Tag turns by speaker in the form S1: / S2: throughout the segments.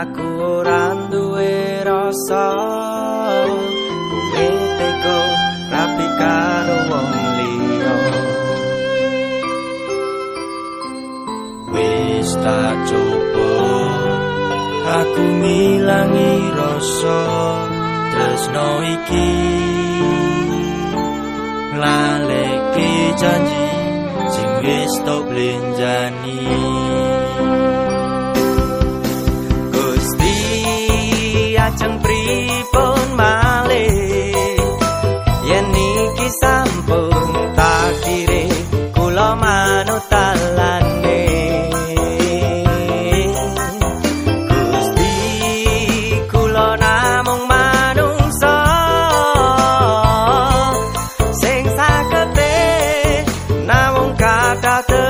S1: aku ora duwe rasa. Kuwiteko rapi karo wong liya. Wis tak coba aku ngilangi rasa. Tresno iki laleke janji sing wis tak blenjani. Kata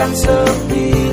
S1: akan sepi